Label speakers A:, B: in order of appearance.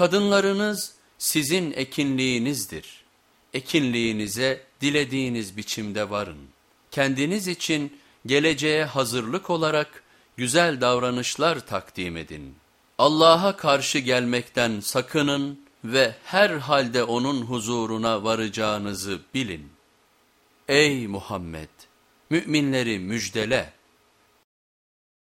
A: Kadınlarınız sizin ekinliğinizdir. Ekinliğinize dilediğiniz biçimde varın. Kendiniz için geleceğe hazırlık olarak güzel davranışlar takdim edin. Allah'a karşı gelmekten sakının ve her halde onun huzuruna varacağınızı bilin. Ey Muhammed! Müminleri müjdele!